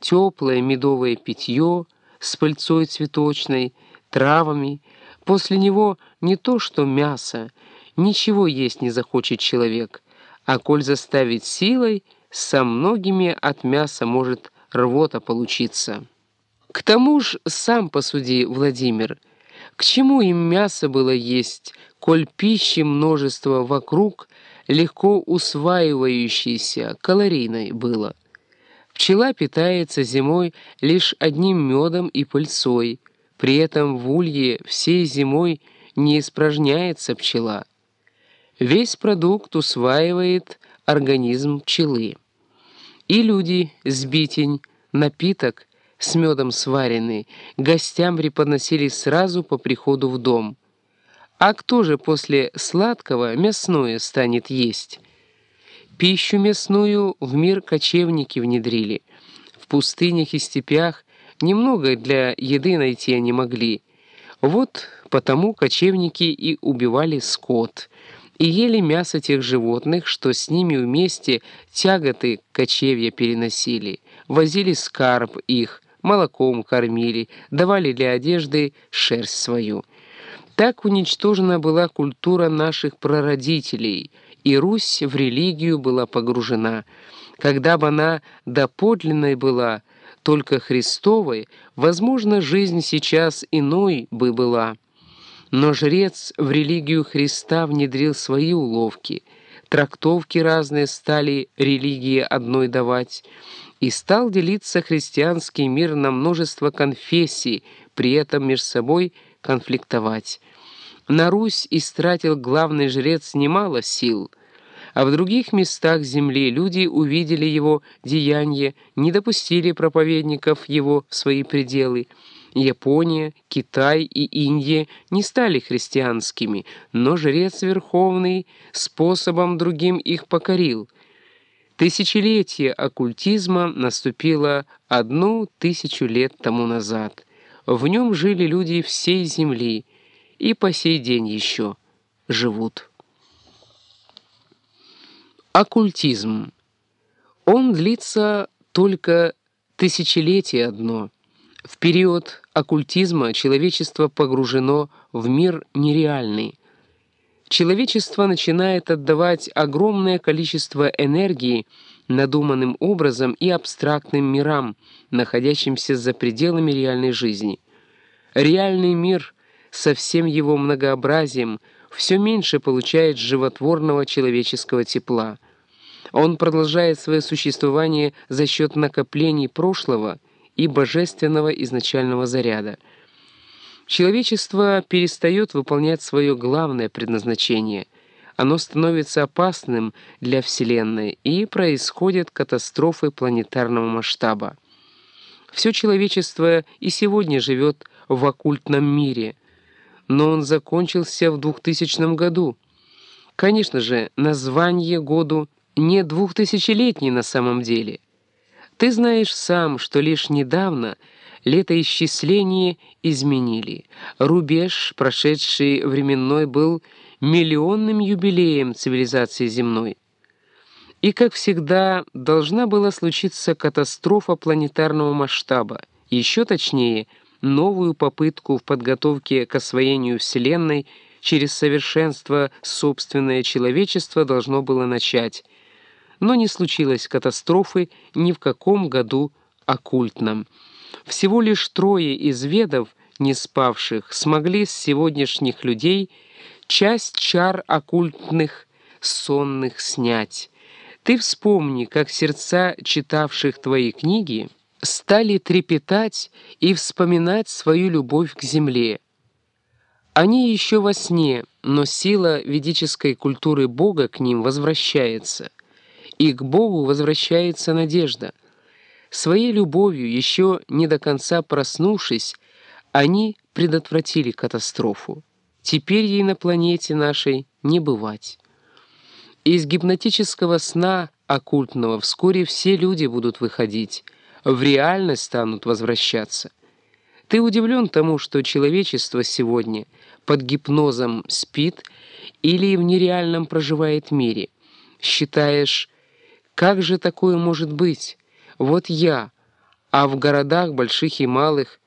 теплое медовое питье с пыльцой цветочной, травами. После него не то что мясо, ничего есть не захочет человек, а коль заставить силой, со многими от мяса может рвота получиться. К тому ж, сам посуди, Владимир, к чему им мясо было есть, коль пищи множество вокруг, легко усваивающейся, калорийной было. Пчела питается зимой лишь одним медом и пыльцой, при этом в улье всей зимой не испражняется пчела. Весь продукт усваивает организм пчелы. И люди, сбитень, напиток, с медом сваренный, гостям преподносили сразу по приходу в дом. А кто же после сладкого мясное станет есть? Пищу мясную в мир кочевники внедрили. В пустынях и степях немного для еды найти они могли. Вот потому кочевники и убивали скот, и ели мясо тех животных, что с ними вместе тяготы кочевья переносили, возили скарб их, молоком кормили, давали для одежды шерсть свою. Так уничтожена была культура наших прародителей, и Русь в религию была погружена. Когда бы она доподлинной была, только Христовой, возможно, жизнь сейчас иной бы была. Но жрец в религию Христа внедрил свои уловки, трактовки разные стали религии одной давать, и стал делиться христианский мир на множество конфессий, при этом между собой конфликтовать. На Русь истратил главный жрец немало сил, а в других местах земли люди увидели его деяния, не допустили проповедников его в свои пределы. Япония, Китай и Индия не стали христианскими, но жрец Верховный способом другим их покорил — Тысячелетие оккультизма наступило одну тысячу лет тому назад. В нем жили люди всей Земли и по сей день еще живут. Оккультизм. Он длится только тысячелетие одно. В период оккультизма человечество погружено в мир нереальный, человечество начинает отдавать огромное количество энергии надуманным образом и абстрактным мирам, находящимся за пределами реальной жизни. Реальный мир со всем его многообразием все меньше получает животворного человеческого тепла. Он продолжает свое существование за счет накоплений прошлого и божественного изначального заряда – Человечество перестает выполнять свое главное предназначение. Оно становится опасным для Вселенной, и происходят катастрофы планетарного масштаба. Все человечество и сегодня живет в оккультном мире, но он закончился в 2000 году. Конечно же, название году не двухтысячелетний на самом деле. Ты знаешь сам, что лишь недавно – летоисчисление изменили. Рубеж, прошедший временной, был миллионным юбилеем цивилизации земной. И, как всегда, должна была случиться катастрофа планетарного масштаба, еще точнее, новую попытку в подготовке к освоению Вселенной через совершенство собственное человечество должно было начать. Но не случилось катастрофы ни в каком году оккультном. Всего лишь трое из ведов, не спавших, смогли с сегодняшних людей часть чар оккультных сонных снять. Ты вспомни, как сердца читавших твои книги стали трепетать и вспоминать свою любовь к земле. Они еще во сне, но сила ведической культуры Бога к ним возвращается. И к Богу возвращается надежда — Своей любовью, еще не до конца проснувшись, они предотвратили катастрофу. Теперь ей на планете нашей не бывать. Из гипнотического сна оккультного вскоре все люди будут выходить, в реальность станут возвращаться. Ты удивлен тому, что человечество сегодня под гипнозом спит или в нереальном проживает мире. Считаешь, как же такое может быть? Вот я, а в городах, больших и малых,